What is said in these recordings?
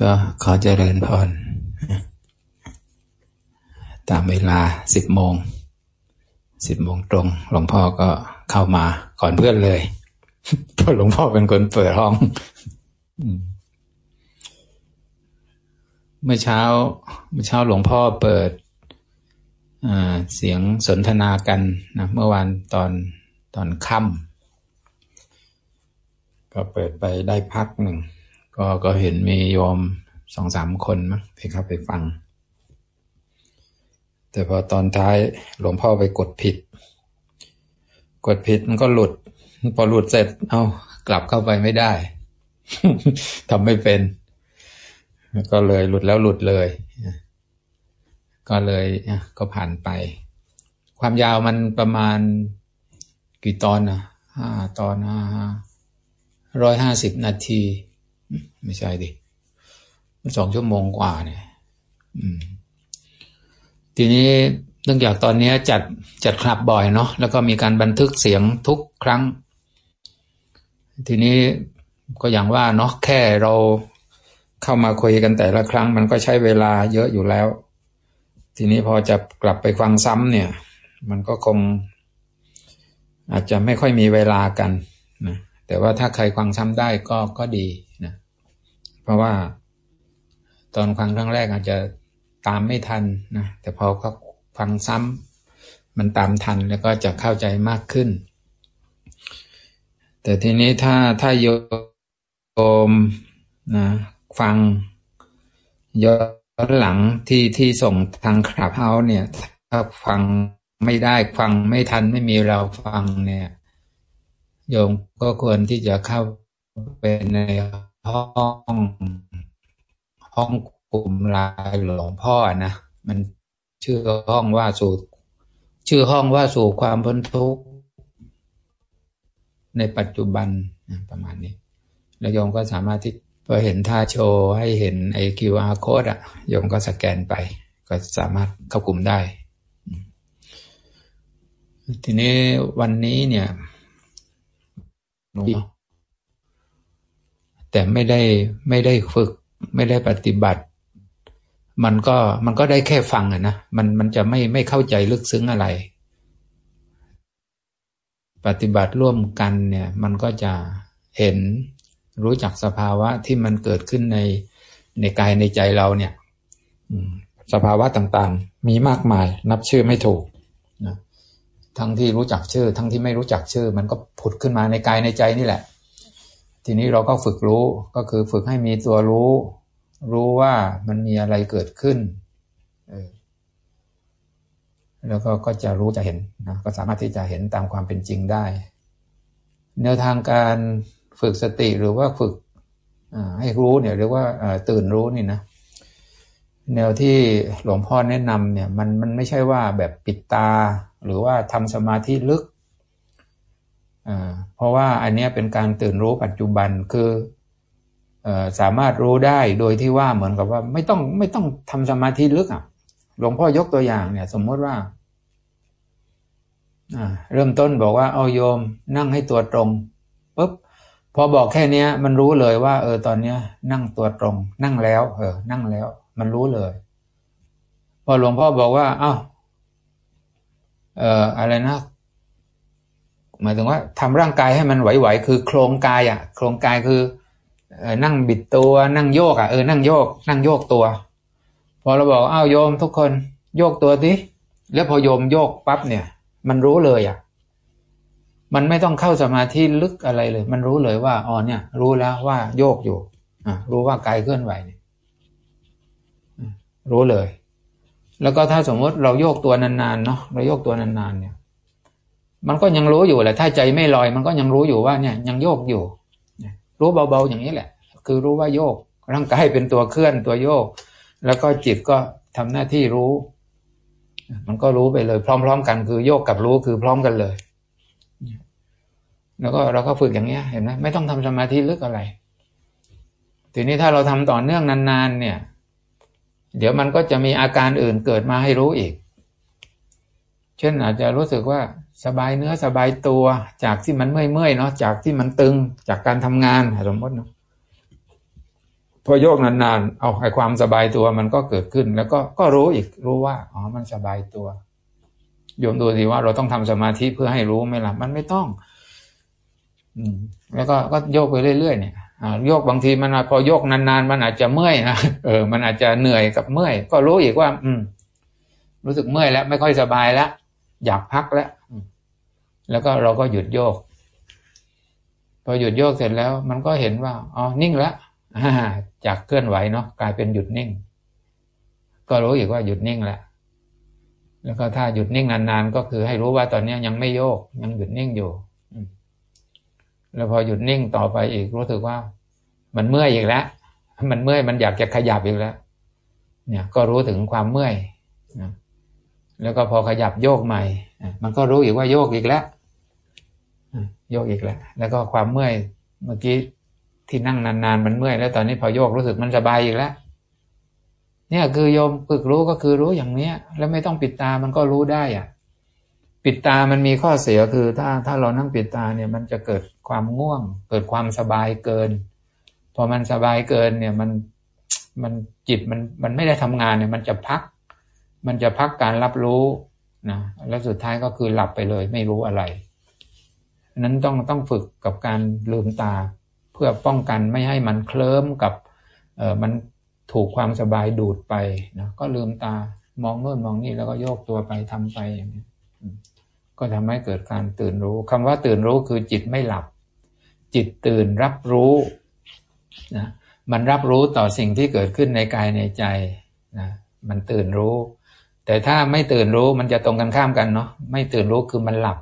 ก็ขอเจริญพร ตามเวลาสิบโมง สิบโมงตรง หลวงพ่อก็เข้ามาก่อนเพื่อนเลยเพราะหลวงพ่อเป็นคนเปิดห้อง เมื่อเช้า เมื่อเช้าหลวงพ่อเปิดเสียงสนทนากันนะเมื่อวานตอนตอนค่ำก็เปิดไปได้พักหนึ่ง ก็ก็เห็นมีโยมสองสามคนมั้งที่เข้าไปฟัง แต่พอตอนท้ายหลวงพ่อไปกดผิด กดผิดมันก็หลุด พอหลุดเสร็จ เอากลับเข้าไปไม่ได้ทำไม่เป็น ก็เลยหลุดแล้วหลุดเลย ก็เลยก็ผ่านไป ความยาวมันประมาณกี่ตอนนะห้าตอนห้าร้อยห้าสิบนาที ไม่ใช่ดิ มันสองชั่วโมงกว่าเนี่ยทีนี้เนื่องจากตอนนี้จัดจัดคลับบ่อยเนาะ แล้วก็มีการบันทึกเสียงทุกครั้ง ทีนี้ก็อย่างว่าเนาะแค่เราเข้ามาคุยกันแต่ละครั้ง มันก็ใช้เวลาเยอะอยู่แล้ว ทีนี้พอจะกลับไปฟังซ้ำเนี่ย มันก็คง อาจจะไม่ค่อยมีเวลากันนะแต่ว่าถ้าใครฟังซ้ำได้ก็ก็ดีนะ เพราะว่าตอนฟังครั้งแรกอาจจะตามไม่ทันนะแต่พอเขาฟังซ้ำมันตามทันแล้วก็จะเข้าใจมากขึ้น แต่ทีนี้ถ้าถ้าโยมนะฟังย้อนหลังที่ที่ส่งทางขับเฮาเนี่ย ถ้าฟังไม่ได้ฟังไม่ทันไม่มีเราฟังเนี่ย โยมก็ควรที่จะเข้าไปใน ห้องห้องกลุ่มลายหลวงพ่อนะมันชื่อห้องว่าสู่ ชื่อห้องว่าสู่ความพ้นทุกข์ในปัจจุบันประมาณนี้ แล้วโยมก็สามารถที่พอเห็นท่าโชว์ให้เห็นไอ้ QR code อะโยมก็สแกนไป ก็สามารถเข้ากลุ่มได้ ทีนี้วันนี้เนี่ย แต่ไม่ได้ไม่ได้ฝึก ไม่ได้ปฏิบัติ มันก็มันก็ได้แค่ฟังอะนะมันมันจะไม่ไม่เข้าใจลึกซึ้งอะไร ปฏิบัติร่วมกันเนี่ย มันก็จะเห็นรู้จักสภาวะที่มันเกิดขึ้นในในกายในใจเราเนี่ยสภาวะต่างๆ มีมากมาย นับชื่อไม่ถูกนะทั้งที่รู้จักชื่อ ทั้งที่ไม่รู้จักชื่อ มันก็ผุดขึ้นมาในกายในใจนี่แหละ ทีนี้เราก็ฝึกรู้ก็คือฝึกให้มีตัวรู้ รู้ว่ามันมีอะไรเกิดขึ้นแล้วก็ก็จะรู้จะเห็นนะก็สามารถที่จะเห็นตามความเป็นจริงได้ แนวทางการฝึกสติหรือว่าฝึกให้รู้เนี่ยหรือว่าตื่นรู้นี่นะแนวที่หลวงพ่อแนะนำเนี่ยมันมันไม่ใช่ว่าแบบปิดตา หรือว่าทำสมาธิลึก เพราะว่าอันนี้เป็นการตื่นรู้ปัจจุบันคือสามารถรู้ได้โดยที่ว่าเหมือนกับว่าไม่ต้องไม่ต้องทำสมาธิลึกอะหลวงพ่อยกตัวอย่างเนี่ย สมมติว่าเริ่มต้นบอกว่าเอาโยมนั่งให้ตัวตรงปุ๊บพอบอกแค่นี้มันรู้เลยว่า เออตอนนี้นั่งตัวตรง นั่งแล้ว เออ นั่งแล้ว มันรู้เลย พอหลวงพ่อบอกว่า เอา้าเอออะไรนะ หมายถึงว่าทำร่างกายให้มันไหวๆคือโครงกายอะ โครงกายคือนั่งบิดตัวนั่งโยกอะเออนั่งโยก นั่งโยกตัว พอเราบอกอ้าวโยมทุกคนโยกตัวดิแล้วพอโยมโยกปั๊บเนี่ย มันรู้เลยอะ มันไม่ต้องเข้าสมาธิลึกอะไรเลย มันรู้เลยว่าอ๋อเนี่ย รู้แล้วว่าโยกอยู่อะรู้ว่ากายเคลื่อนไหวเนี่ยรู้เลย แล้วก็ถ้าสมมติเราโยกตัวนานๆเนาะเราโยกตัวนานๆเนี่ย มันก็ยังรู้อยู่แหละถ้าใจไม่ลอย มันก็ยังรู้อยู่ว่าเนี่ยยังโยกอยู่ รู้เบาๆอย่างนี้แหละ คือรู้ว่าโยก ร่างกายเป็นตัวเคลื่อนตัวโยก แล้วก็จิตก็ทำหน้าที่รู้ มันก็รู้ไปเลย พร้อม ๆ กันคือโยกกับรู้คือพร้อมกันเลย แล้วก็เราก็ฝึกอย่างเนี้ยเห็นไหมไม่ต้องทำสมาธิลึกอะไร ทีนี้ถ้าเราทำต่อเนื่องนานๆ เนี่ย เดี๋ยวมันก็จะมีอาการอื่นเกิดมาให้รู้อีก เช่นอาจจะรู้สึกว่า สบายเนื้อสบายตัว จากที่มันเมื่อยเมื่อยเนาะจากที่มันตึงจากการทำงานสมมติเนาะพอโยกนานๆ เอาไอ้ความสบายตัวมันก็เกิดขึ้น แล้วก็ก็รู้อีกรู้ว่าอ๋อมันสบายตัวโยมดูสิว่าเราต้องทำสมาธิเพื่อให้รู้ไหมล่ะมันไม่ต้อง อืม แล้วก็ก็โยกไปเรื่อยๆเนี่ยโยกบางทีมันพอโยกนานๆ มันอาจจะเมื่อยนะเออ มันอาจจะเหนื่อยกับเมื่อย ก็รู้อีกว่า อืม รู้สึกเมื่อยแล้ว ไม่ค่อยสบายแล้วอยากพักแล้ว แล้วก็เราก็หยุดโยก พอหยุดโยกเสร็จแล้ว มันก็เห็นว่าอ๋อนิ่งแล้วจากเคลื่อนไหวเนาะกลายเป็นหยุดนิ่ง ก็รู้อีกว่าหยุดนิ่งแล้วแล้วก็ถ้าหยุดนิ่งนานๆก็คือให้รู้ว่าตอนนี้ยังไม่โยก ยังหยุดนิ่งอยู่แล้วพอหยุดนิ่งต่อไปอีกรู้สึกว่า มันเมื่อยอีกแล้วมันเมื่อยมันอยากจะขยับอีกแล้ว เนี่ยก็รู้ถึงความเมื่อยนะแล้วก็พอขยับโยกใหม่ มันก็รู้อีกว่าโยกอีกแล้ว ยกอีกแล้ว แล้วก็ความเมื่อยเมื่อกี้ที่นั่งนานๆมันเมื่อยแล้วตอนนี้พอโยกรู้สึกมันสบายอีกแล้วเนี่ยคือโยมฝึกรู้ก็คือรู้อย่างเนี้ย แล้วไม่ต้องปิดตามันก็รู้ได้อะ ปิดตามันมีข้อเสียคือ ถ้าถ้าเรานั่งปิดตาเนี่ย มันจะเกิดความง่วง เกิดความสบายเกิน พอมันสบายเกินเนี่ยมันมันจิตมันมันไม่ได้ทำงานเนี่ย มันจะพัก มันจะพักการรับรู้นะแล้วสุดท้ายก็คือหลับไปเลย ไม่รู้อะไร นั้นต้องต้องฝึกกับการลืมตา เพื่อป้องกันไม่ให้มันเคลิ้มกับเออมันถูกความสบายดูดไปนะก็ลืมตามองโน่นมองนี่แล้วก็โยกตัวไปทำไปอย่างนี้ก็ทำให้เกิดการตื่นรู้คำว่าตื่นรู้คือจิตไม่หลับ จิตตื่นรับรู้นะมันรับรู้ต่อสิ่งที่เกิดขึ้นในกายในใจนะมันตื่นรู้ แต่ถ้าไม่ตื่นรู้มันจะตรงกันข้ามกันเนาะไม่ตื่นรู้คือมันหลับ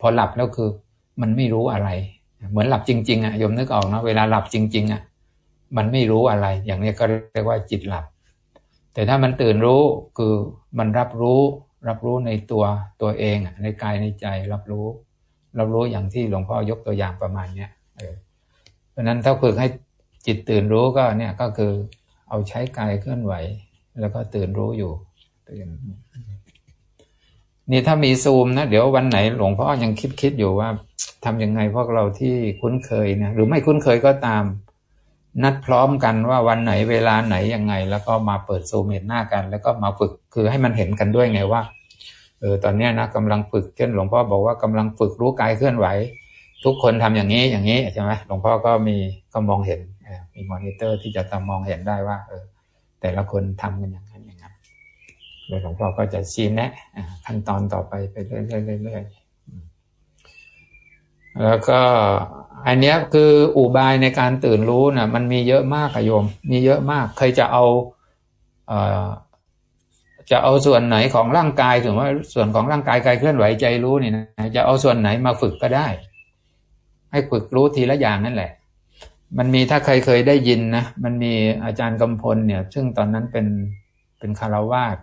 พอหลับแล้วคือ มันไม่รู้อะไร เหมือนหลับจริง ๆอะยมนึกออกนะเวลาหลับจริง ๆอะมันไม่รู้อะไร อย่างนี้ก็เรียกว่าจิตหลับ แต่ถ้ามันตื่นรู้คือมันรับรู้ รับรู้ในตัวตัวเองในกายในใจรับรู้ รับรู้อย่างที่หลวงพ่อยกตัวอย่างประมาณเนี้ยเพราะนั้นถ้าฝึกให้จิตตื่นรู้ก็เนี่ยก็คือเอาใช้กายเคลื่อนไหว แล้วก็ตื่นรู้อยู่ตื่น นี่ถ้ามีซูมนะเดี๋ยววันไหนหลวงพ่อยังคิดคิดอยู่ว่าทำยังไงพวกเราที่คุ้นเคยนะหรือไม่คุ้นเคยก็ตาม นัดพร้อมกันว่าวันไหนเวลาไหนยังไง แล้วก็มาเปิดซูมเห็นหน้ากัน แล้วก็มาฝึกคือให้มันเห็นกันด้วยไงว่าเออตอนนี้นะกำลังฝึกเช่นหลวงพ่อบอกว่ากำลังฝึกรู้กายเคลื่อนไหว ทุกคนทำอย่างนี้อย่างนี้ใช่ไหมหลวงพ่อก็มีก็มองเห็นมีมอนิเตอร์ที่จะทำมองเห็นได้ว่าเออแต่ละคนทำกันอย่างนั้นอย่าง ดยหลวงพ่อก็จะชี้แนะขั้นตอนต่อไปไปเรื่อยๆแล้วก็อันนี้คืออุบายในการตื่นรู้นะ่ะมันมีเยอะมากอะโยม มีเยอะมากเคยจะเอาเอ่อจะเอาส่วนไหนของร่างกายถึงว่าส่วนของร่างกายกายเคลื่อนไหวใจรู้นี่นะจะเอาส่วนไหนมาฝึกก็ได้ ให้ฝึกรู้ทีละอย่างนั่นแหละ มันมีถ้าใครเคยได้ยินนะมันมีอาจารย์กำพลเนี่ย ซึ่งตอนนั้นเป็นเป็นคารวาส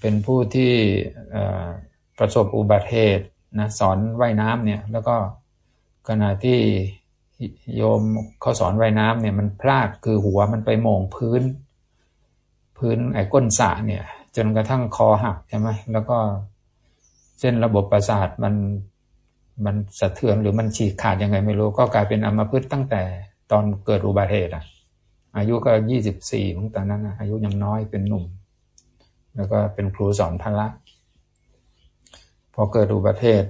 เป็นผู้ที่ประสบอุบัติเหตุนะสอนว่ายน้ำเนี่ยแล้วก็ขณะที่โยมเขาสอนว่ายน้ำเนี่ยมันพลาดคือหัวมันไปโมงพื้น พื้นไอ้ก้นสระเนี่ย จนกระทั่งคอหักใช่ไหมแล้วก็เส้นระบบประสาทมันมันสะเทือนหรือมันฉีกขาดยังไงไม่รู้ ก็กลายเป็นอัมพฤกษ์ตั้งแต่ตอนเกิดอุบัติเหตุอะ อายุก็ยี่สิบสี่ของตอนนั้นอายุยังน้อยเป็นหนุ่ม แล้วก็เป็นครูสอนพละพอเกิดอุบัติเหตุ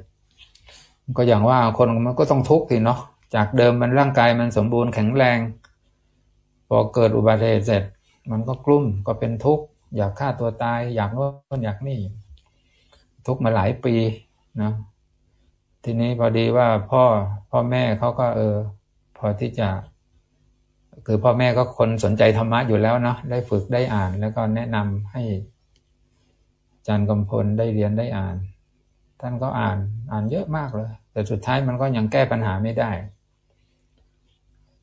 ก็อย่างว่าคนมันก็ต้องทุกข์สิเนาะจากเดิมมันร่างกายมันสมบูรณ์แข็งแรง พอเกิดอุบัติเหตุเสร็จ มันก็กลุ้มก็เป็นทุกข์อยากฆ่าตัวตาย อยากโน่นอยากนี่ ทุกข์มาหลายปีนะทีนี้พอดีว่าพ่อพ่อแม่เขาก็เออ พอที่จะ คือพ่อแม่ก็คนสนใจธรรมะอยู่แล้วเนาะได้ฝึกได้อ่านแล้วก็แนะนำให้ จารย์กำพลได้เรียนได้อ่าน ท่านก็อ่านอ่านเยอะมากเลย แต่สุดท้ายมันก็ยังแก้ปัญหาไม่ได้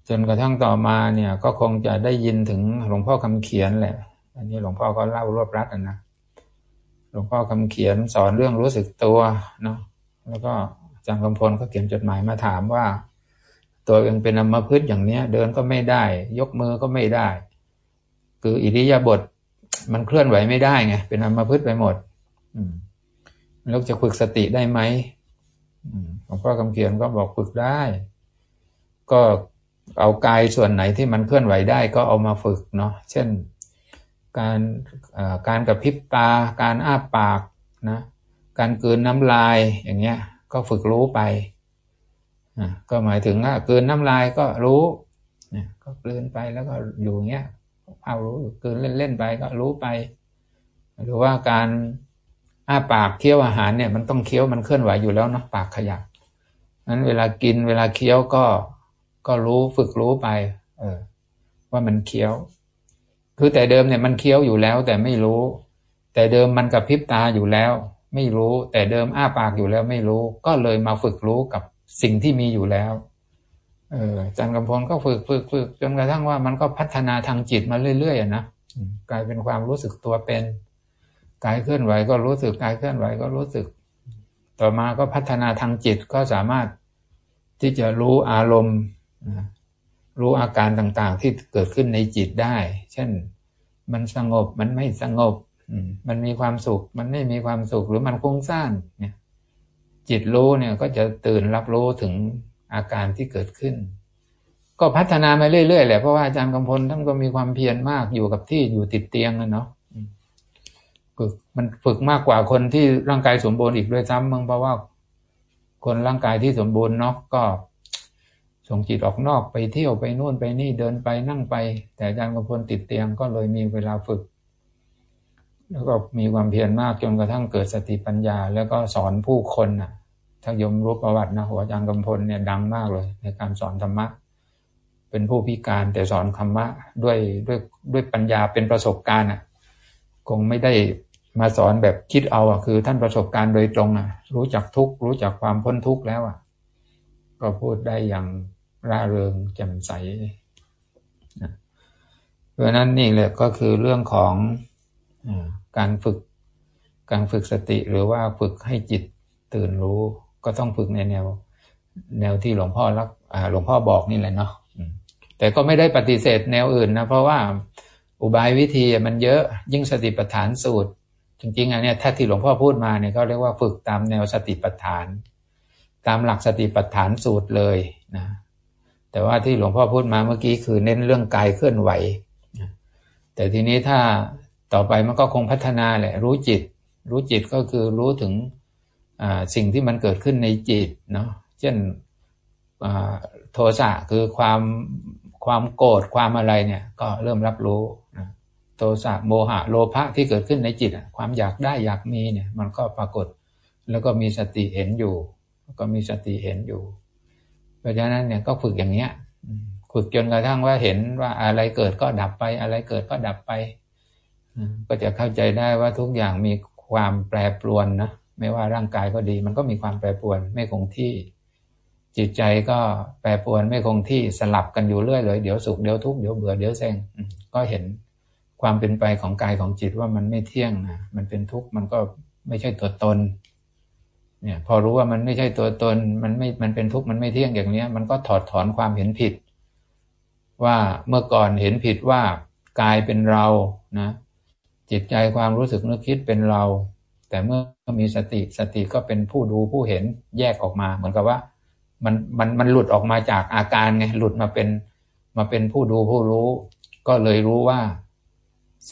จนกระทั่งต่อมาเนี่ยก็คงจะได้ยินถึงหลวงพ่อคำเขียนแหละ อันนี้หลวงพ่อก็เล่ารวบรัดนะหลวงพ่อคำเขียนสอนเรื่องรู้สึกตัวเนาะแล้วก็อาจารย์กำพลก็เขียนจดหมายมาถามว่า ตัวเองเป็นอมพฤกษ์อย่างเนี้ย เดินก็ไม่ได้ ยกมือก็ไม่ได้ คืออิริยาบถ มันเคลื่อนไหวไม่ได้ไงเป็นอมพฤกษ์ไปหมด อืมแล้วจะฝึกสติได้ไหมหลวงพ่อคำเขียนก็บอกฝึกได้ ก็เอากายส่วนไหนที่มันเคลื่อนไหวได้ก็เอามาฝึกเนาะเช่น การการกระพริบตา การอ้าปากนะการเกินน้ำลายอย่างเงี้ย ก็ฝึกรู้ไปก็หมายถึงว่าเกินน้ำลายก็รู้ก็เกินไปแล้วก็อยู่เงี้ย เอารู้เกินเล่นๆไปก็รู้ไป หรือว่าการอ้าปากเคี้ยวอาหารเนี่ย มันต้องเคี้ยวมันเคลื่อนไหวอยู่แล้วเนาะปากขยับนั้นเวลากินเวลาเคี้ยวก็ก็รู้ฝึกรู้ไป เออ ว่ามันเคี้ยว คือแต่เดิมเนี่ยมันเคี้ยวอยู่แล้ว แต่ไม่รู้ แต่เดิมมันกับพริบตาอยู่แล้ว ไม่รู้ แต่เดิมอ้าปากอยู่แล้วไม่รู้ ก็เลยมาฝึกรู้กับสิ่งที่มีอยู่แล้ว เออจันกำพลก็ฝึกฝึกฝึกจนกระทั่งว่ามันก็พัฒนาทางจิตมาเรื่อยๆนะกลายเป็นความรู้สึกตัวเป็นกายเคลื่อนไหวก็รู้สึกกายเคลื่อนไหวก็รู้สึก ต่อมาก็พัฒนาทางจิตก็สามารถที่จะรู้อารมณ์ รู้อาการต่างๆ ที่เกิดขึ้นในจิตได้ เช่น มันสงบมันไม่สงบมันมีความสุข มันไม่มีความสุขหรือมันฟุ้งซ่านเนี่ย จิตรู้เนี่ยก็จะตื่นรับรู้ถึง อาการที่เกิดขึ้น ก็พัฒนามาเรื่อยๆแหละเพราะว่าอาจารย์กำพลท่านก็มีความเพียรมากอยู่กับที่อยู่ติดเตียงนะเนาะฝึกมันฝึกมากกว่าคนที่ร่างกายสมบูรณ์อีกด้วยซ้ำมึงเพราะว่า คนร่างกายที่สมบูรณ์เนาะก็ส่งจิตออกนอกไปเที่ยวไปนู่นไปนี่เดินไปนั่งไป แต่อาจารย์กำพลติดเตียงก็เลยมีเวลาฝึก แล้วก็มีความเพียรมากจนกระทั่งเกิดสติปัญญา แล้วก็สอนผู้คนน่ะ ถ้ายมรู้ประวัตินะหัวอาจารย์กำพลเนี่ยดังมากเลย ในการสอนธรรมะ เป็นผู้พิการแต่สอนธรรมะด้วยด้วยด้วยปัญญาเป็นประสบการณ์อะ คงไม่ได้มาสอนแบบคิดเอาอะคือ ท่านประสบการณ์โดยตรงอะ รู้จักทุกรู้จักความพ้นทุกข์แล้วอะ ก็พูดได้อย่างร่าเริงแจ่มใสนะเพราะนั้นนี่แหละก็คือเรื่องของอการฝึก การฝึกสติหรือว่าฝึกให้จิตตื่นรู้ ก็ต้องฝึกในแนว แนวที่หลวงพ่อรักหลวงพ่อบอกนี่แหละเนาะแต่ก็ไม่ได้ปฏิเสธแนวอื่นนะ เพราะว่าอุบายวิธีมันเยอะยิ่งสติปัฏฐานสูตร จริงๆอันนี้ถ้าที่หลวงพ่อพูดมาเนี่ยเขาเรียกว่าฝึกตามแนวสติปัฏฐาน ตามหลักสติปัฏฐานสูตรเลยนะแต่ว่าที่หลวงพ่อพูดมาเมื่อกี้คือเน้นเรื่องกายเคลื่อนไหว แต่ทีนี้ถ้าต่อไปมันก็คงพัฒนาแหละ รู้จิต รู้จิตก็คือรู้ถึง สิ่งที่มันเกิดขึ้นในจิตเนาะเช่นโทสะคือความความโกรธความอะไรเนี่ยก็เริ่มรับรู้โทสะโมหะโลภะที่เกิดขึ้นในจิตความอยากได้อยากมีเนี่ยมันก็ปรากฏแล้วก็มีสติเห็นอยู่ ก็มีสติเห็นอยู่ เพราะฉะนั้นเนี่ยก็ฝึกอย่างเนี้ยฝึกจนกระทั่งว่าเห็นว่าอะไรเกิดก็ดับไป อะไรเกิดก็ดับไป ก็จะเข้าใจได้ว่าทุกอย่างมีความแปรปรวนนะ ไม่ว่าร่างกายก็ดี มันก็มีความแปรปรวนไม่คงที่ จิตใจก็แปรปรวนไม่คงที่สลับกันอยู่เรื่อยเลย เดี๋ยวสุขเดี๋ยวทุกข์เดี๋ยวเบื่อเดี๋ยวเซ็งก็เห็นความเป็นไปของกายของจิตว่ามันไม่เที่ยงนะมันเป็นทุกข์มันก็ไม่ใช่ตัวตน เนี่ย พอรู้ว่ามันไม่ใช่ตัวตน มันไม่มันเป็นทุกข์มันไม่เที่ยงอย่างเนี้ย มันก็ถอดถอนความเห็นผิด ว่าเมื่อก่อนเห็นผิดว่ากายเป็นเรานะจิตใจความรู้สึกนึกคิดเป็นเรา แต่เมื่อมีสติสติก็เป็นผู้ดูผู้เห็นแยกออกมา เหมือนกับว่ามันมันมันหลุดออกมาจากอาการไงหลุดมาเป็นมาเป็นผู้ดูผู้รู้ ก็เลยรู้ว่า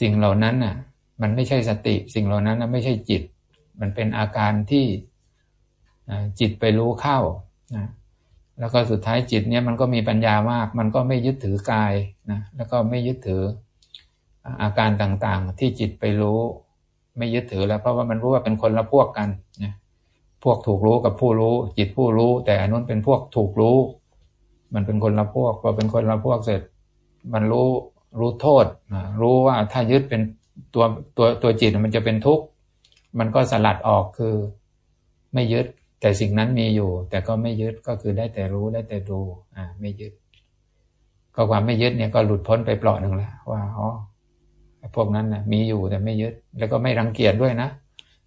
สิ่งเหล่านั้นน่ะ มันไม่ใช่สติ สิ่งเหล่านั้นไม่ใช่จิต มันเป็นอาการที่จิตไปรู้เข้านะแล้วก็สุดท้ายจิตเนี่ยมันก็มีปัญญามาก มันก็ไม่ยึดถือกายนะแล้วก็ไม่ยึดถืออาการต่างๆที่จิตไปรู้ ไม่ยึดถือแล้ว เพราะว่ามันรู้ว่าเป็นคนละพวกกันนะพวกถูกรู้กับผู้รู้ จิตผู้รู้ แต่อันนู้นเป็นพวกถูกรู้ มันเป็นคนละพวกพอเป็นคนละพวกเสร็จ มันรู้รู้โทษรู้ว่าถ้ายึดเป็นตัวตัวตัวจิตมันจะเป็นทุกข์มันก็สลัดออกคือไม่ยึด แต่สิ่งนั้นมีอยู่ แต่ก็ไม่ยึดก็คือได้แต่รู้ได้แต่ดูอ่าไม่ยึด ก็ความไม่ยึดเนี่ยก็หลุดพ้นไปเปล่าหนึ่งแล้วว่าอ๋อ พวกนั้นนะมีอยู่แต่ไม่ยึด แล้วก็ไม่รังเกียจด้วยนะ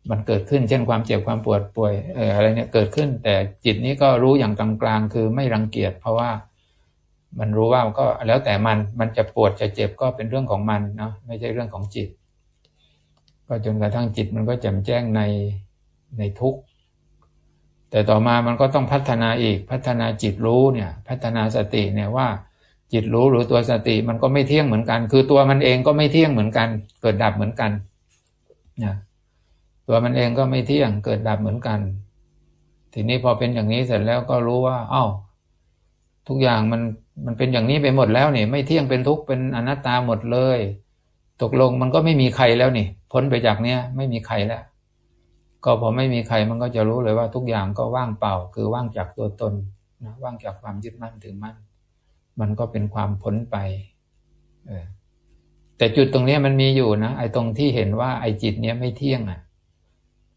มันเกิดขึ้นเช่นความเจ็บความปวดป่วยเอออะไรเนี่ยเกิดขึ้น แต่จิตนี้ก็รู้อย่างกลางๆคือไม่รังเกียจเพราะว่ามันรู้ว่าก็แล้วแต่มันมันจะปวดจะเจ็บก็เป็นเรื่องของมันเนาะไม่ใช่เรื่องของจิต ก็จนกระทั่งจิตมันก็แจ่มแจ้งในในทุกข์แต่ต่อมามันก็ต้องพัฒนาอีกพัฒนาจิตรู้เนี่ย พัฒนาสติเนี่ยว่า จิตรู้หรือตัวสติมันก็ไม่เที่ยงเหมือนกัน คือตัวมันเองก็ไม่เที่ยงเหมือนกัน เกิดดับเหมือนกันนะตัวมันเองก็ไม่เที่ยงเกิดดับเหมือนกัน ทีนี้พอเป็นอย่างนี้เสร็จแล้วก็รู้ว่า เอ้า ทุกอย่างมันมันเป็นอย่างนี้ไปหมดแล้วนี่ไม่เที่ยงเป็นทุกข์เป็นอนัตตาหมดเลย ตกลงมันก็ไม่มีใครแล้วนี่ พ้นไปจากเนี้ยไม่มีใครแล้ว ก็พอไม่มีใครมันก็จะรู้เลยว่าทุกอย่างก็ว่างเปล่า คือว่างจากตัวตนนะว่างจากความยึดมั่นถือมั่น มันก็เป็นความพ้นไปแต่จุดตรงนี้มันมีอยู่นะไอ้ตรงที่เห็นว่าไอ้จิตเนี้ยไม่เที่ยงอะ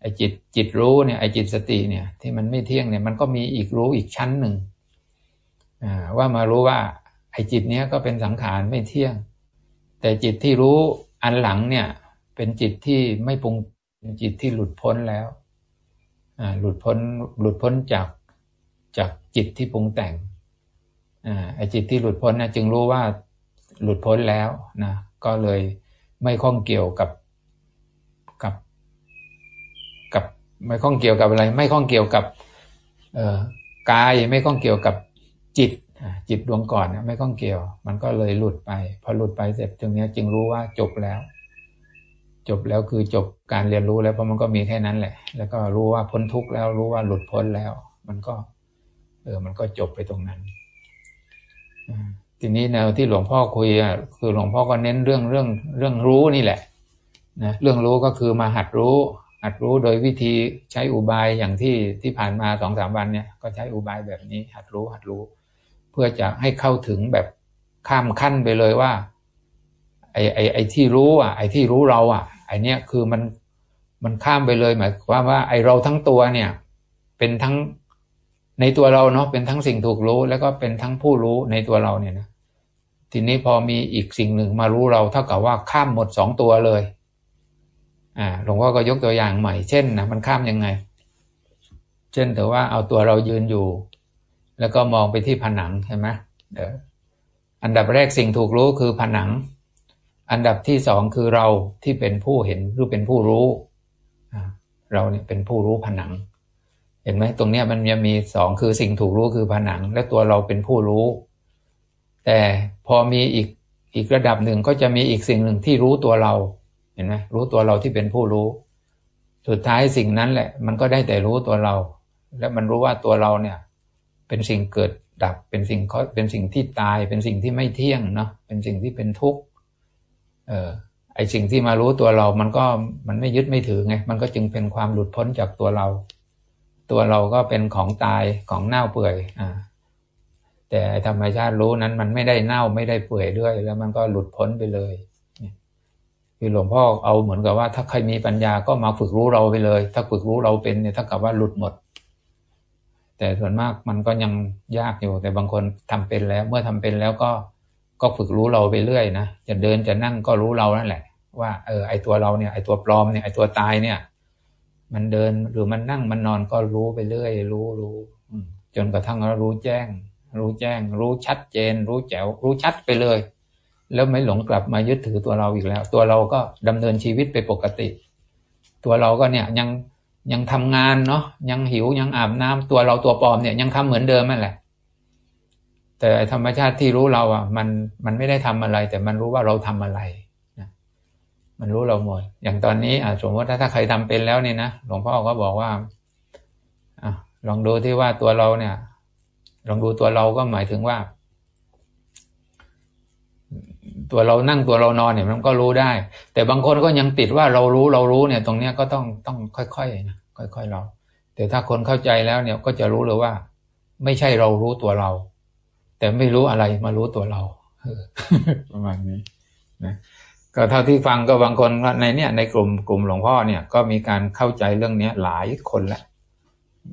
ไอ้จิตจิตรู้เนี่ยไอ้จิตสติเนี่ย ที่มันไม่เที่ยงเนี่ย มันก็มีอีกรู้อีกชั้นหนึ่งว่ามารู้ว่า ไอ้จิตเนี้ยก็เป็นสังขารไม่เที่ยง แต่จิตที่รู้อันหลังเนี่ย เป็นจิตที่ไม่ปรุงเป็นจิตที่หลุดพ้นแล้วหลุดพ้นหลุดพ้นจากจากจิตที่ปรุงแต่ง ไอ้จิตที่หลุดพ้นนะจึงรู้ว่าหลุดพ้นแล้วนะก็เลยไม่ข้องเกี่ยวกับกับ กับไม่ข้องเกี่ยวกับอะไร ไม่ข้องเกี่ยวกับเอ่อกายไม่ข้องเกี่ยวกับจิตจิตดวงก่อนไม่ข้องเกี่ยว มันก็เลยหลุดไป พอหลุดไปเสร็จตรงนี้จึงรู้ว่าจบแล้ว จบแล้วคือจบการเรียนรู้แล้วเพราะมันก็มีแค่นั้นแหละ แล้วก็รู้ว่าพ้นทุกข์แล้วรู้ว่าหลุดพ้นแล้ว มันก็ เออมันก็จบไปตรงนั้น ทีนี้แนวที่หลวงพ่อคุยอะคือหลวงพ่อก็เน้นเรื่องเรื่องเรื่องรู้นี่แหละนะเรื่องรู้ก็คือมาหัดรู้ หัดรู้โดยวิธีใช้อุบายอย่างที่ที่ผ่านมาสองสามวันเนี่ยก็ใช้อุบายแบบนี้ หัดรู้หัดรู้ เพื่อจะให้เข้าถึงแบบข้ามขั้นไปเลยว่า ไอ้ไอ้ไอ้ที่รู้อะไอ้ที่รู้เราอะไอ้เนี้ยคือมันมันข้ามไปเลยหมายความว่าไอ้เราทั้งตัวเนี่ย เป็นทั้ง ในตัวเราเนาะเป็นทั้งสิ่งถูกรู้ แล้วก็เป็นทั้งผู้รู้ในตัวเราเนี่ยนะทีนี้พอมีอีกสิ่งหนึ่งมารู้เราเท่ากับว่าข้ามหมดสองตัวเลย อ่าหลวงพ่อก็ยกตัวอย่างใหม่เช่นนะมันข้ามยังไง เช่นแต่ว่าเอาตัวเรายืนอยู่ แล้วก็มองไปที่ผนังเห็นไหมเดี๋ยอันดับแรกสิ่งถูกรู้คือผนัง อันดับที่สองคือเราที่เป็นผู้เห็นหรือเป็นผู้รู้ เราเนี่ยเป็นผู้รู้ผนัง เห็นไหมตรงเนี้ยมันยังมีสองคือสิ่งถูกรู้คือผนัง และตัวเราเป็นผู้รู้ แต่พอมีอีกอีกระดับหนึ่งก็จะมีอีกสิ่งหนึ่งที่รู้ตัวเรา เห็นไหมรู้ตัวเราที่เป็นผู้รู้ สุดท้ายสิ่งนั้นแหละ มันก็ได้แต่รู้ตัวเรา และมันรู้ว่าตัวเราเนี่ย เป็นสิ่งเกิดดับเป็นสิ่งเป็นสิ่งที่ตาย เป็นสิ่งที่ไม่เที่ยงเนาะเป็นสิ่งที่เป็นทุกข์เออไอสิ่งที่มารู้ตัวเรา มันก็มันไม่ยึดไม่ถือไงมันก็จึงเป็นความหลุดพ้นจากตัวเรา ตัวเราก็เป็นของตายของเน่าเปื่อยอ่าแต่ธรรมชาติรู้นั้นมันไม่ได้เน่าไม่ได้เปื่อยด้วย แล้วมันก็หลุดพ้นไปเลยคือหลวงพ่อเอาเหมือนกับว่า ถ้าใครมีปัญญาก็มาฝึกรู้เราไปเลย ถ้าฝึกรู้เราเป็นเนี่ยถ้ากับว่าหลุดหมด แต่ส่วนมากมันก็ยังยากอยู่ แต่บางคนทำเป็นแล้ว เมื่อทำเป็นแล้วก็ก็ฝึกรู้เราไปเรื่อยนะจะเดินจะนั่งก็รู้เรานั่นแหละ ว่าเออไอตัวเราเนี่ยไอตัวปลอมเนี่ยไอตัวตายเนี่ย มันเดินหรือมันนั่งมันนอนก็รู้ไปเรื่อย รู้รู้จนกระทั่งเรารู้แจ้ง รู้แจ้ง รู้ชัดเจน รู้แจ๋ว รู้ชัดไปเลย แล้วไม่หลงกลับมายึดถือตัวเราอีกแล้ว ตัวเราก็ดำเนินชีวิตไปปกติ ตัวเราก็เนี่ยยังยังทำงานเนาะยังหิวยังอาบน้ำตัวเราตัวปลอมเนี่ยยังทำเหมือนเดิมนั่นแหละ แต่ธรรมชาติที่รู้เราอะ มันมันไม่ได้ทำอะไร แต่มันรู้ว่าเราทำอะไร มันรู้เราหมด อย่างตอนนี้อสมมติถ้าถ้าใครทำเป็นแล้วนี่นะหลวงพ่อก็บอกว่าอลองดูที่ว่าตัวเราเนี่ย ลองดูตัวเราก็หมายถึงว่า ตัวเรานั่งตัวเรานอนเนี่ยมันก็รู้ได้ แต่บางคนก็ยังติดว่าเรารู้เรารู้เนี่ย ตรงเนี้ยก็ต้องต้องค่อยๆนะค่อยๆเรา แต่ถ้าคนเข้าใจแล้วเนี่ยก็จะรู้เลยว่า ไม่ใช่เรารู้ตัวเรา แต่ไม่รู้อะไรมารู้ตัวเราประมาณนี้นะ ก็เท่าที่ฟังก็บางคนในเนี่ยในกลุ่มกลุ่มหลวงพ่อเนี่ยก็มีการเข้าใจเรื่องเนี้ยหลายคนแหละ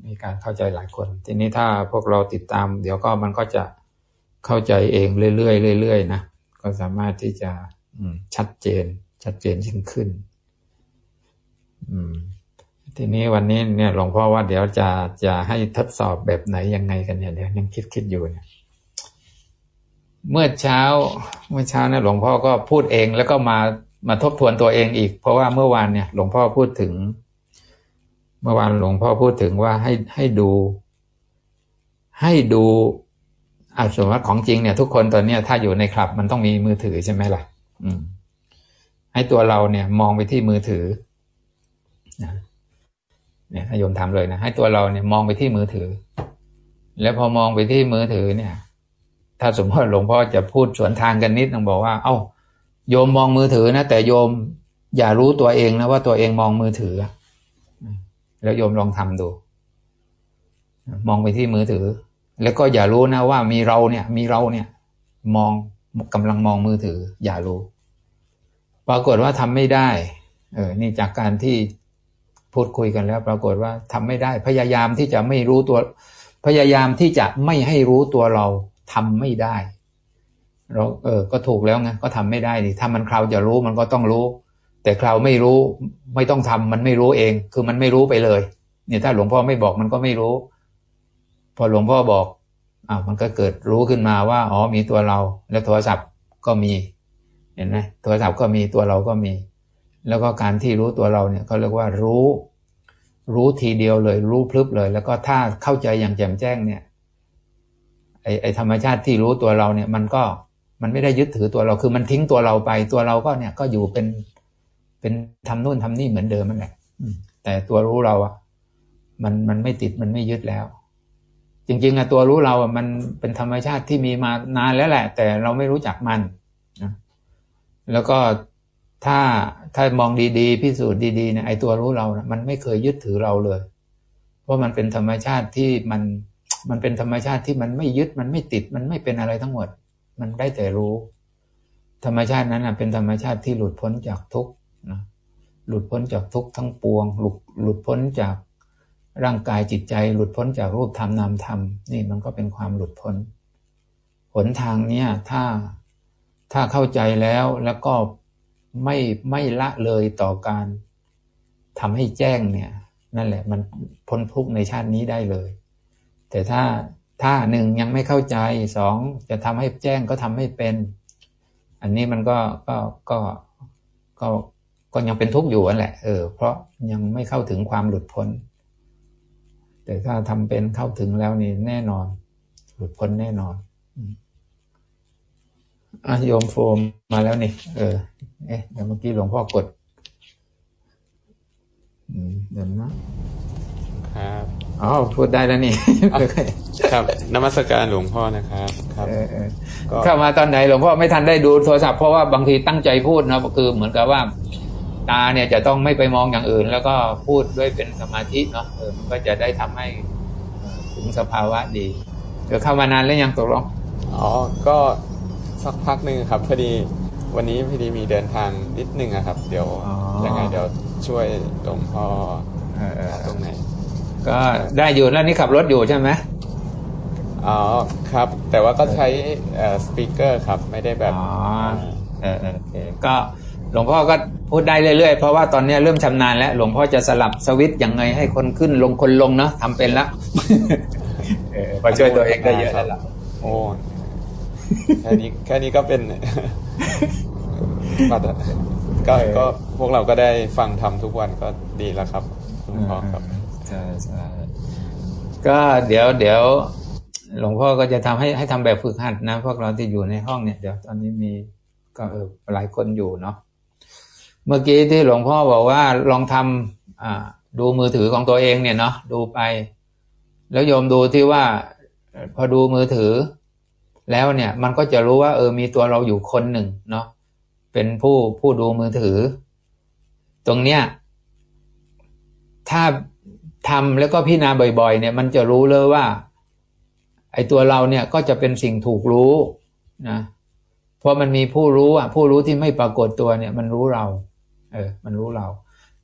มีการเข้าใจหลายคน ทีนี้ถ้าพวกเราติดตาม เดี๋ยวก็มันก็จะเข้าใจเองเรื่อยๆเรื่อยๆนะก็สามารถที่จะชัดเจน ชัดเจนยิ่งขึ้น อืม ทีนี้วันนี้เนี่ยหลวงพ่อว่าเดี๋ยวจะจะให้ทดสอบแบบไหนยังไงกันเนี่ยเดี๋ยวยังคิดคิดอยู่เนี่ย เมื่อเช้าเมื่อเช้าเนี่ยหลวงพ่อก็พูดเองแล้วก็มามาทบทวนตัวเองอีก เพราะว่าเมื่อวานเนี่ย หลวงพ่อพูดถึง เมื่อวานหลวงพ่อพูดถึงว่าให้ให้ดู ให้ดูอาสมมติของจริงเนี่ยทุกคนตอนเนี้ยถ้าอยู่ในคลับ มันต้องมีมือถือใช่ไหมล่ะ อืม ให้ตัวเราเนี่ยมองไปที่มือถือนะเนี่ยโยมทำเลยนะให้ตัวเราเนี่ยมองไปที่มือถือ แล้วพอมองไปที่มือถือเนี่ย ถ้าสมมติหลวงพ่อจะพูดสวนทางกันนิดต้องบอกว่า เอ้า โยมมองมือถือนะ แต่โยมอย่ารู้ตัวเองนะว่าตัวเองมองมือถือ แล้วโยมลองทำดู มองไปที่มือถือ แล้วก็อย่ารู้นะว่ามีเราเนี่ย มีเราเนี่ย มองกำลังมองมือถือ อย่ารู้ ปรากฏว่าทำไม่ได้ เออ นี่จากการที่พูดคุยกันแล้ว ปรากฏว่าทำไม่ได้ พยายามที่จะไม่รู้ตัว พยายามที่จะไม่ให้รู้ตัวเรา ทำไม่ได้ เราเออ ก็ถูกแล้วไงก็ทำไม่ได้ดิถ้ามันคราวจะรู้มันก็ต้องรู้ แต่คราวไม่รู้ไม่ต้องทำมันไม่รู้เอง คือมันไม่รู้ไปเลย เนี่ยถ้าหลวงพ่อไม่บอกมันก็ไม่รู้ พอหลวงพ่อบอกอ้าวมันก็เกิดรู้ขึ้นมาว่าอ๋อมีตัวเรา แล้วโทรศัพท์ก็มี เห็นไหมโทรศัพท์ก็มีตัวเราก็มี แล้วก็การที่รู้ตัวเราเนี่ยเขาเรียกว่ารู้ รู้ทีเดียวเลย รู้พลึบเลย แล้วก็ถ้าเข้าใจอย่างแจ่มแจ้งเนี่ย ไอไอธรรมชาติที่รู้ตัวเราเนี่ย มันก็มันไม่ได้ยึดถือตัวเรา คือมันทิ้งตัวเราไป ตัวเราก็เนี่ยก็อยู่เป็นเป็นทำนู่นทำนี่เหมือนเดิมนั่นแหละแต่ตัวรู้เราอะ มันมันไม่ติดมันไม่ยึดแล้ว จริงๆอะตัวรู้เราอะมันเป็นธรรมชาติที่มีมานานแล้วแหละ แต่เราไม่รู้จักมันนะแล้วก็ถ้าถ้ามองดีๆพิสูจน์ดีๆเนี่ยไอ้ตัวรู้เรานะมันไม่เคยยึดถือเราเลย เพราะมันเป็นธรรมชาติที่มัน มันเป็นธรรมชาติที่มันไม่ยึดมันไม่ติดมันไม่เป็นอะไรทั้งหมด มันได้แต่รู้ ธรรมชาตินั้นเป็นธรรมชาติที่หลุดพ้นจากทุกข์นะหลุดพ้นจากทุกข์ทั้งปวง หลุดหลุดพ้นจากร่างกายจิตใจ หลุดพ้นจากรูปธรรมนามธรรมนี่มันก็เป็นความหลุดพ้นหนทางเนี้ยถ้าถ้าเข้าใจแล้วแล้วก็ไม่ไม่ละเลยต่อการทำให้แจ้งเนี่ย นั่นแหละมันพ้นทุกข์ในชาตินี้ได้เลย แต่ถ้าถ้าหนึ่งยังไม่เข้าใจสองจะทำให้แจ้งก็ทำให้เป็น อันนี้มันก็ก็ก็ก็ก็ยังเป็นทุกข์อยู่นั่นแหละเออเพราะยังไม่เข้าถึงความหลุดพ้น แต่ถ้าทำเป็นเข้าถึงแล้วนี่แน่นอน หลุดพ้นแน่นอนอะโยมโฟมมาแล้วนี่ เออ เอ๊ะเดี๋ยวเมื่อกี้หลวงพ่อกดเดี๋ยวนะครับ อ๋อพูดได้แล้วนี่ ครับนมัสการหลวงพ่อนะครับครับเข้ามาตอนไหนหลวงพ่อไม่ทันได้ดูโทรศัพท์เพราะว่าบางทีตั้งใจพูดนะคือเหมือนกับว่า ตาเนี่ยจะต้องไม่ไปมองอย่างอื่น แล้วก็พูดด้วยเป็นสมาธิเนาะเออมันก็จะได้ทำให้ถึงสภาวะดีเดี๋ยวเข้ามานานแล้วยังตกลงอ๋อก็สักพักหนึ่งครับพอดีวันนี้พอดีมีเดินทางนิดนึงอะครับ เดี๋ยวยังไงเดี๋ยวช่วยหลวงพ่อตรงไหน ก็ได้อยู่แล้วนี่ขับรถอยู่ใช่ไหมอ๋อครับ แต่ว่าก็ใช้สปีกเกอร์ครับไม่ได้แบบอ๋อเออโอเคก็หลวงพ่อก็พูดได้เรื่อยๆ เพราะว่าตอนนี้เริ่มชำนาญแล้ว หลวงพ่อจะสลับสวิตยังไงให้คนขึ้นลงคนลงเนาะทำเป็นแล้วพอช่วยตัวเองได้เยอะแล้วโอ้แค่นี้แค่นี้ก็เป็นก็ก็พวกเราก็ได้ฟังทำทุกวันก็ดีแล้วครับหลวงพ่อครับใช่ใช่ก็เดี๋ยวเดี๋ยวหลวงพ่อก็จะทำให้ให้ทำแบบฝึกหัดนะพวกเราที่อยู่ในห้องเนี่ยเดี๋ยวตอนนี้มีก็เออหลายคนอยู่เนาะเมื่อกี้ที่หลวงพ่อบอกว่าลองทำอ่าดูมือถือของตัวเองเนี่ยเนาะดูไป แล้วโยมดูที่ว่า พอดูมือถือ แล้วเนี่ย มันก็จะรู้ว่า เออมีตัวเราอยู่คนหนึ่งเนาะเป็นผู้ผู้ดูมือถือ ตรงเนี้ยถ้า ทำแล้วก็พิจารณาบ่อย ๆ เนี่ย มันจะรู้เลยว่า ไอ้ตัวเราเนี่ยก็จะเป็นสิ่งถูกรู้นะเพราะมันมีผู้รู้อะ ผู้รู้ที่ไม่ปรากฏตัวเนี่ย มันรู้เรา เออ มันรู้เรา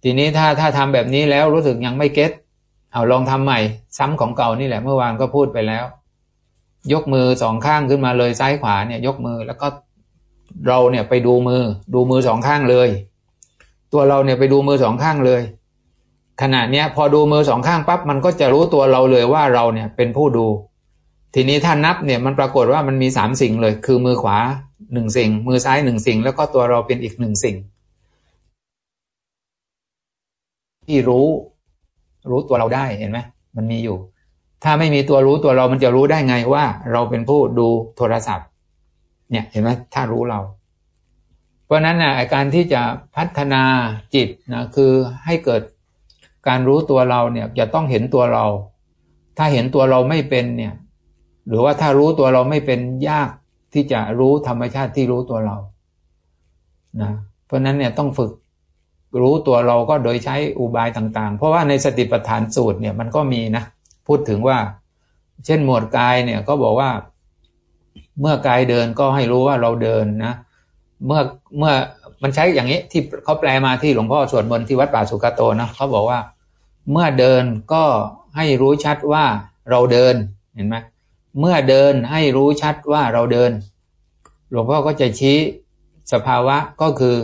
ทีนี้ถ้าถ้าทำแบบนี้แล้วรู้สึกยังไม่เก็ตเอาลองทำใหม่ ซ้ำของเก่านี่แหละเมื่อวานก็พูดไปแล้ว ยกมือสองข้างขึ้นมาเลยซ้ายขวาเนี่ย ยกมือแล้วก็เราเนี่ยไปดูมือ ดูมือสองข้างเลย ตัวเราเนี่ยไปดูมือสองข้างเลย ขณะเนี้ยพอดูมือสองข้างปั๊บมันก็จะรู้ตัวเราเลยว่าเราเนี่ยเป็นผู้ดู ทีนี้ถ้านับเนี่ยมันปรากฏว่ามันมีสามสิ่งเลย คือมือขวาหนึ่งสิ่ง มือซ้ายหนึ่งสิ่ง แล้วก็ตัวเราเป็นอีกหนึ่งสิ่ง ที่รู้ รู้ตัวเราได้เห็นไหมมันมีอยู่ ถ้าไม่มีตัวรู้ตัวเรามันจะรู้ได้ไงว่า เราเป็นผู้ดูโทรศัพท์ เนี่ยเห็นไหมถ้ารู้เราเพราะนั้นนะการที่จะพัฒนาจิตนะคือให้เกิด การรู้ตัวเราเนี่ยจะต้องเห็นตัวเรา ถ้าเห็นตัวเราไม่เป็นเนี่ยหรือว่าถ้ารู้ตัวเราไม่เป็นยากที่จะรู้ธรรมชาติที่รู้ตัวเรานะเพราะนั้นเนี่ยต้องฝึกรู้ตัวเราก็โดยใช้อุบายต่างๆ เพราะว่าในสติปัฏฐานสูตรเนี่ยมันก็มีนะพูดถึงว่า เช่นหมวดกายเนี่ยก็บอกว่า เมื่อกายเดินก็ให้รู้ว่าเราเดินนะเมื่อเมื่อ มันใช้อย่างนี้ที่เขาแปลมาที่หลวงพ่อสวดมนต์ที่วัดป่าสุกโตนะเขาบอกว่า เมื่อเดินก็ให้รู้ชัดว่าเราเดินเห็นไหมเมื่อเดินให้รู้ชัดว่าเราเดิน หลวงพ่อก็จะชี้สภาวะก็คือ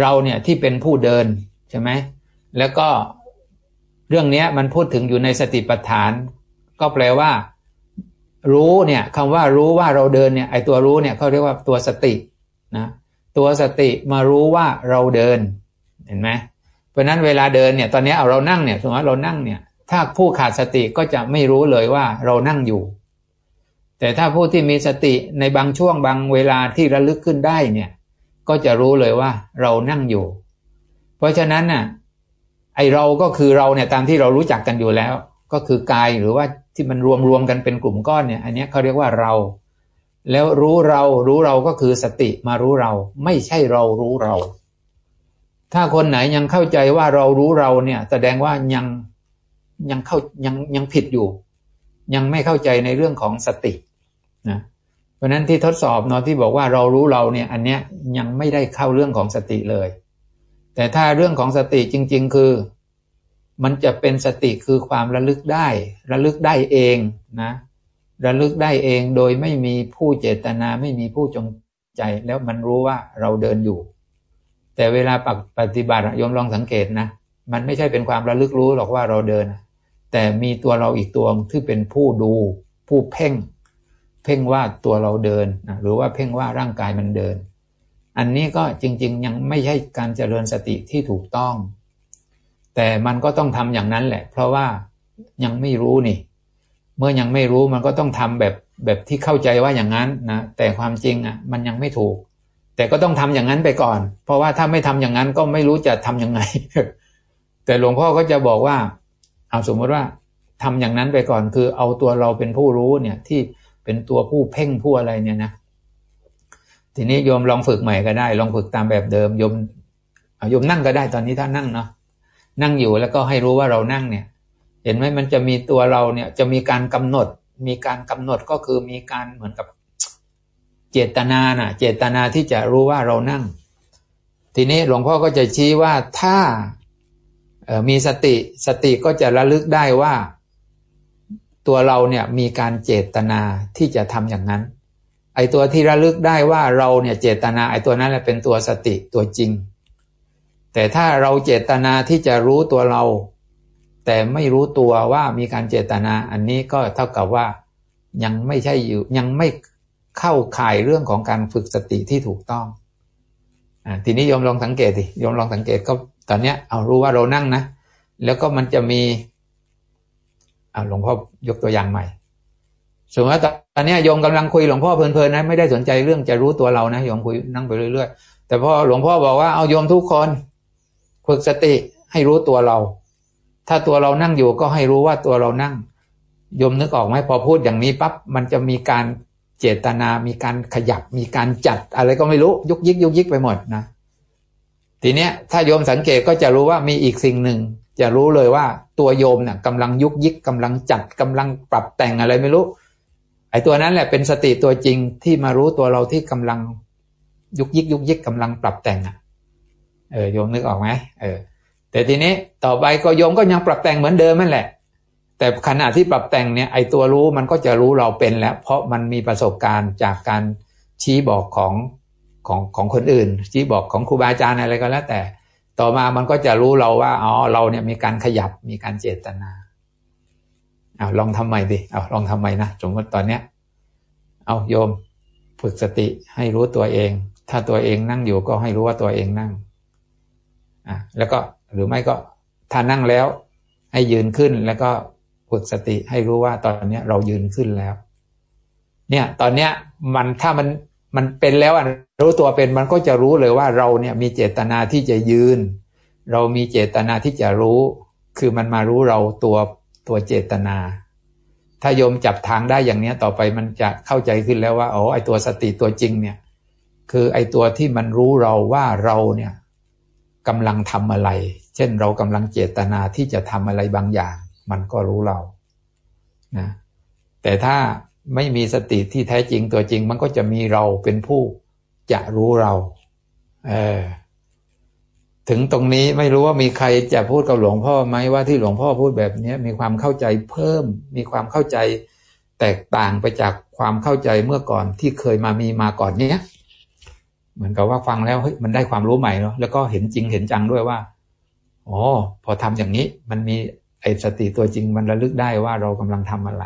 เราเนี่ยที่เป็นผู้เดินใช่ไหมแล้วก็เรื่องนี้มันพูดถึงอยู่ในสติปัฏฐาน ก็แปลว่า รู้เนี่ยคำว่ารู้ว่าเราเดินเนี่ยไอตัวรู้เนี่ยเขาเรียกว่าตัวสตินะ ตัวสติมารู้ว่าเราเดินเห็นไหมเพราะนั้นเวลาเดินเนี่ยตอนนี้เอาเรานั่งเนี่ยสมมติเรานั่งเนี่ยถ้าผู้ขาดสติก็จะไม่รู้เลยว่าเรานั่งอยู่ แต่ถ้าผู้ที่มีสติในบางช่วงบางเวลาที่ระลึกขึ้นได้เนี่ยก็จะรู้เลยว่าเรานั่งอยู่ เพราะฉะนั้นน่ะไอเราก็คือเราเนี่ยตามที่เรารู้จักกันอยู่แล้ว ก็คือกายหรือว่าที่มันรวมรวมกันเป็นกลุ่มก้อนเนี่ย อันนี้เขาเรียกว่าเรา แล้วรู้เรารู้เราก็คือสติมารู้เรา ไม่ใช่เรารู้เรา ถ้าคนไหนยังเข้าใจว่าเรารู้เราเนี่ย แสดงว่ายังยังเข้ายังยังผิดอยู่ ยังไม่เข้าใจในเรื่องของสตินะเพราะนั้นที่ทดสอบเนาะที่บอกว่าเรารู้เราเนี่ย อันเนี้ยยังไม่ได้เข้าเรื่องของสติเลย แต่ถ้าเรื่องของสติจริง ๆ คือ มันจะเป็นสติคือความระลึกได้ ระลึกได้เองนะ ระลึกได้เองโดยไม่มีผู้เจตนาไม่มีผู้จงใจ แล้วมันรู้ว่าเราเดินอยู่ แต่เวลาปฏิบัติโยมลองสังเกตนะ มันไม่ใช่เป็นความระลึกรู้หรอกว่าเราเดิน แต่มีตัวเราอีกตัวที่เป็นผู้ดู ผู้เพ่ง เพ่งว่าตัวเราเดินนะหรือว่าเพ่งว่าร่างกายมันเดิน อันนี้ก็จริง ๆ ยังไม่ใช่การเจริญสติที่ถูกต้อง แต่มันก็ต้องทำอย่างนั้นแหละ เพราะว่ายังไม่รู้นี่ เมื่อยังไม่รู้มันก็ต้องทำแบบแบบที่เข้าใจว่าอย่างนั้นนะแต่ความจริงอะมันยังไม่ถูก แต่ก็ต้องทำอย่างนั้นไปก่อน เพราะว่าถ้าไม่ทำอย่างนั้นก็ไม่รู้จะทํำยังไง แต่หลวงพ่อก็จะบอกว่าเอาสมมติว่าทำอย่างนั้นไปก่อนคือเอาตัวเราเป็นผู้รู้เนี่ยที่เป็นตัวผู้เพ่งผู้อะไรเนี่ยนะทีนี้โยมลองฝึกใหม่ก็ได้ ลองฝึกตามแบบเดิมโยมโยมนั่งก็ได้ตอนนี้ถ้านั่งเนาะนั่งอยู่แล้วก็ให้รู้ว่าเรานั่งเนี่ย เห็นไหมมันจะมีตัวเราเนี่ยจะมีการกำหนด มีการกำหนดก็คือมีการเหมือนกับเจตนาน่ะ เจตนาที่จะรู้ว่าเรานั่ง ทีนี้หลวงพ่อก็จะชี้ว่าถ้ามีสติสติก็จะระลึกได้ว่า ตัวเราเนี่ยมีการเจตนาที่จะทำอย่างนั้น ไอตัวที่ระลึกได้ว่าเราเนี่ยเจตนาไอตัวนั้นแหละเป็นตัวสติตัวจริง แต่ถ้าเราเจตนาที่จะรู้ตัวเรา แต่ไม่รู้ตัวว่ามีการเจตนา อันนี้ก็เท่ากับว่ายังไม่ใช่อยู่ยังไม่เข้าข่ายเรื่องของการฝึกสติที่ถูกต้องอทีนี้โยมลองสังเกตดิโยมลองสังเกตก็ตอนเนี้ยเอารู้ว่าเรานั่งนะแล้วก็มันจะมีหลวงพ่อยกตัวอย่างใหม่สมมติว่าตอนนี้โยมกำลังคุยหลวงพ่อเพลินๆนะไม่ได้สนใจเรื่องจะรู้ตัวเรานะโยมคุยนั่งไปเรื่อยๆแต่พอหลวงพ่อบอกว่าเอาโยมทุกคน ฝึกสติให้รู้ตัวเรา ถ้าตัวเรานั่งอยู่ก็ให้รู้ว่าตัวเรานั่งยมนึกออกไหมพอพูดอย่างนี้ปั๊บมันจะมีการเจตนา มีการขยับ มีการจัด อะไรก็ไม่รู้ยุกยิกยุกยิกไปหมดนะ ทีเนี้ยถ้าโยมสังเกตก็จะรู้ว่ามีอีกสิ่งหนึ่ง จะรู้เลยว่าตัวโยมเนี่ยกำลังยุกยิกกำลังจัดกำลังปรับแต่งอะไรไม่รู้ ไอ้ตัวนั้นแหละเป็นสติตัวจริงที่มารู้ตัวเราที่กำลังยุกยิกยุกยิกกำลังปรับแต่งอะ เออโยมนึกออกไหมเออ แต่ทีนี้ต่อไปก็โยมก็ยังปรับแต่งเหมือนเดิมนั่นแหละ แต่ขณะที่ปรับแต่งเนี่ยไอ้ตัวรู้มันก็จะรู้เราเป็นแล้ว เพราะมันมีประสบการณ์จากการชี้บอกของของของคนอื่น ชี้บอกของครูบาอาจารย์อะไรก็แล้ว แต่ต่อมามันก็จะรู้เราว่าอ๋อเราเนี่ยมีการขยับมีการเจตนาเอาลองทำใหม่ดิเอาลองทำใหม่นะสมมติตอนเนี้ยเอาโยมฝึกสติให้รู้ตัวเอง ถ้าตัวเองนั่งอยู่ก็ให้รู้ว่าตัวเองนั่งอะแล้วก็ หรือไม่ก็ถ้านั่งแล้ว ให้ยืนขึ้นแล้วก็ฝึกสติให้รู้ว่าตอนนี้เรายืนขึ้นแล้ว เนี่ย ตอนเนี้ยมันถ้ามันมันเป็นแล้วอะรู้ตัวเป็นมันก็จะรู้เลยว่าเราเนี่ยมีเจตนาที่จะยืน เรามีเจตนาที่จะรู้ คือมันมารู้เราตัวตัวเจตนา ถ้าโยมจับทางได้อย่างเนี้ยต่อไปมันจะเข้าใจขึ้นแล้วว่าอ๋อไอตัวสติตัวจริงเนี่ย คือไอตัวที่มันรู้เราว่าเราเนี่ยกำลังทำอะไร เช่นเรากำลังเจตนาที่จะทำอะไรบางอย่าง มันก็รู้เรานะแต่ถ้าไม่มีสติที่แท้จริงตัวจริง มันก็จะมีเราเป็นผู้จะรู้เราเออถึงตรงนี้ไม่รู้ว่ามีใครจะพูดกับหลวงพ่อไหมว่าที่หลวงพ่อพูดแบบนี้มีความเข้าใจเพิ่ม มีความเข้าใจแตกต่างไปจากความเข้าใจเมื่อก่อนที่เคยมามีมาก่อนเนี้ยเหมือนกับว่าฟังแล้วเฮ้ยมันได้ความรู้ใหม่เนาะแล้วก็เห็นจริงเห็นจังด้วยว่า อ๋อพอทำอย่างนี้ มันมีไอ้สติตัวจริงมันระลึกได้ว่าเรากำลังทำอะไร